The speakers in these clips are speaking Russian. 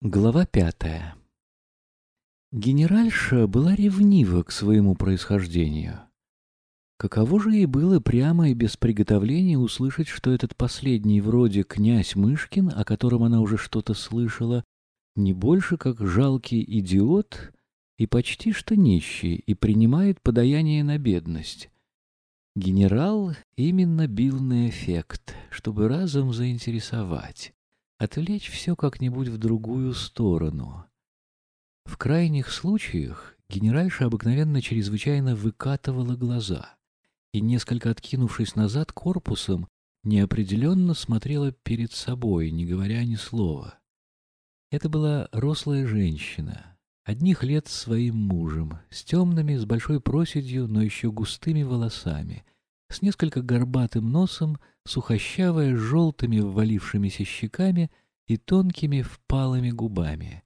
Глава пятая Генеральша была ревнива к своему происхождению. Каково же ей было прямо и без приготовления услышать, что этот последний вроде князь Мышкин, о котором она уже что-то слышала, не больше как жалкий идиот и почти что нищий, и принимает подаяние на бедность. Генерал именно бил на эффект, чтобы разом заинтересовать, отвлечь все как-нибудь в другую сторону. В крайних случаях генеральша обыкновенно чрезвычайно выкатывала глаза и, несколько откинувшись назад корпусом, неопределенно смотрела перед собой, не говоря ни слова. Это была рослая женщина, одних лет своим мужем, с темными, с большой проседью, но еще густыми волосами, с несколько горбатым носом, сухощавая, желтыми ввалившимися щеками и тонкими впалыми губами.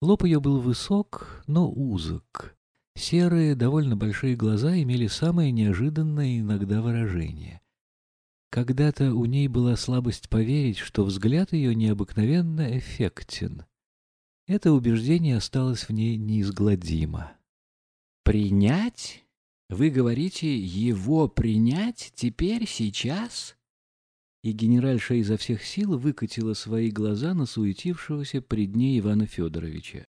Лоб ее был высок, но узок. Серые, довольно большие глаза имели самое неожиданное иногда выражение. Когда-то у ней была слабость поверить, что взгляд ее необыкновенно эффектен. Это убеждение осталось в ней неизгладимо. «Принять? Вы говорите, его принять теперь, сейчас?» И генеральша изо всех сил выкатила свои глаза на суетившегося пред ней Ивана Федоровича.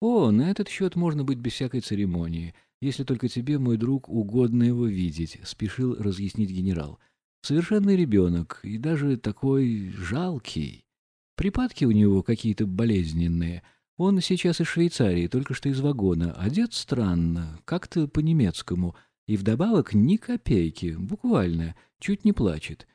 «О, на этот счет можно быть без всякой церемонии, если только тебе, мой друг, угодно его видеть», — спешил разъяснить генерал. «Совершенный ребенок, и даже такой жалкий. Припадки у него какие-то болезненные. Он сейчас из Швейцарии, только что из вагона, одет странно, как-то по-немецкому, и вдобавок ни копейки, буквально, чуть не плачет».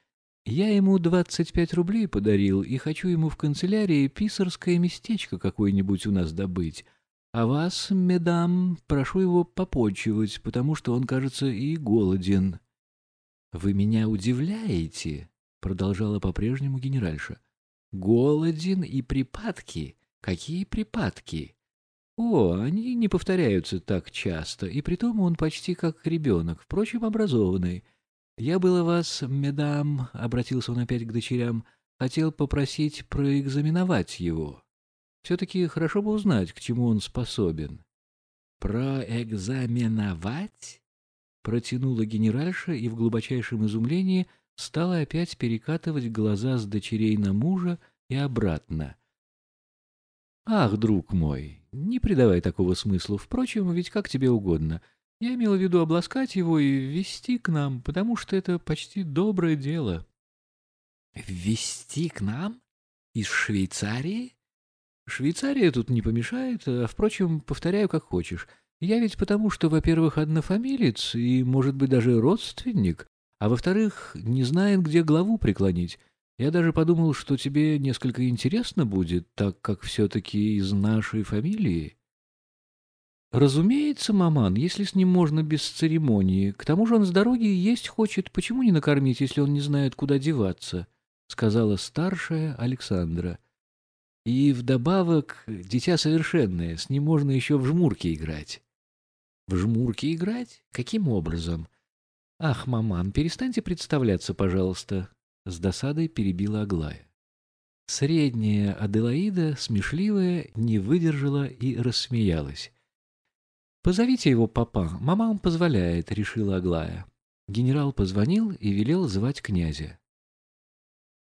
Я ему двадцать пять рублей подарил и хочу ему в канцелярии писарское местечко какое-нибудь у нас добыть. А вас, медам, прошу его попочивать, потому что он, кажется, и голоден. — Вы меня удивляете, — продолжала по-прежнему генеральша. — Голоден и припадки? Какие припадки? О, они не повторяются так часто, и притом он почти как ребенок, впрочем, образованный. «Я было вас, медам», — обратился он опять к дочерям, — «хотел попросить проэкзаменовать его. Все-таки хорошо бы узнать, к чему он способен». «Проэкзаменовать?» — протянула генеральша и в глубочайшем изумлении стала опять перекатывать глаза с дочерей на мужа и обратно. «Ах, друг мой, не придавай такого смысла. Впрочем, ведь как тебе угодно. Я имела в виду обласкать его и ввести к нам, потому что это почти доброе дело. Ввести к нам? Из Швейцарии? Швейцария тут не помешает, а, впрочем, повторяю, как хочешь. Я ведь потому, что, во-первых, однофамилец и, может быть, даже родственник, а во-вторых, не знает, где главу преклонить. Я даже подумал, что тебе несколько интересно будет, так как все-таки из нашей фамилии. «Разумеется, маман, если с ним можно без церемонии. К тому же он с дороги есть хочет. Почему не накормить, если он не знает, куда деваться?» — сказала старшая Александра. «И вдобавок, дитя совершенное, с ним можно еще в жмурки играть». «В жмурки играть? Каким образом?» «Ах, маман, перестаньте представляться, пожалуйста», — с досадой перебила Аглая. Средняя Аделаида, смешливая, не выдержала и рассмеялась. «Позовите его папа, мама вам позволяет», — решила Аглая. Генерал позвонил и велел звать князя.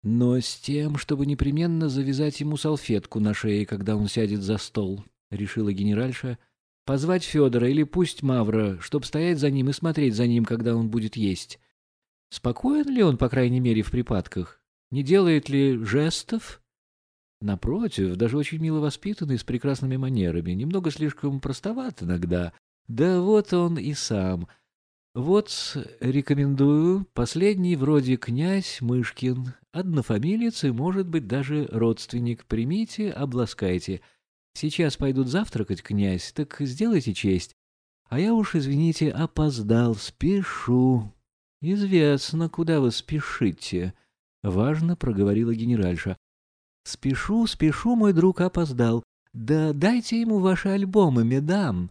«Но с тем, чтобы непременно завязать ему салфетку на шее, когда он сядет за стол», — решила генеральша. «Позвать Федора или пусть Мавра, чтоб стоять за ним и смотреть за ним, когда он будет есть. Спокоен ли он, по крайней мере, в припадках? Не делает ли жестов?» Напротив, даже очень мило воспитанный, с прекрасными манерами, немного слишком простоват иногда. Да вот он и сам. Вот, рекомендую, последний вроде князь Мышкин, однофамилец и, может быть, даже родственник. Примите, обласкайте. Сейчас пойдут завтракать, князь, так сделайте честь. А я уж, извините, опоздал, спешу. Известно, куда вы спешите, — важно проговорила генеральша. «Спешу, спешу, мой друг опоздал. Да дайте ему ваши альбомы, медам.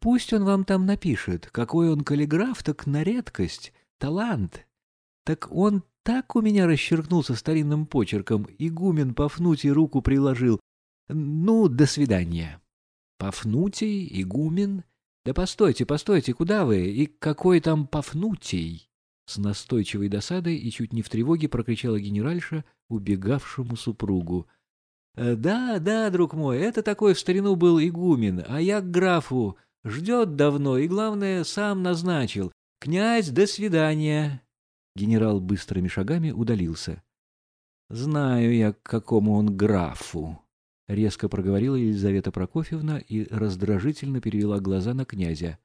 Пусть он вам там напишет. Какой он каллиграф, так на редкость. Талант. Так он так у меня расчеркнулся старинным почерком, игумен Пафнутий руку приложил. Ну, до свидания. Пафнутий, игумен. Да постойте, постойте, куда вы? И какой там Пафнутий? С настойчивой досадой и чуть не в тревоге прокричала генеральша убегавшему супругу. «Э, «Да, да, друг мой, это такой в старину был игумен, а я к графу. Ждет давно и, главное, сам назначил. Князь, до свидания!» Генерал быстрыми шагами удалился. «Знаю я, к какому он графу», — резко проговорила Елизавета Прокофьевна и раздражительно перевела глаза на князя.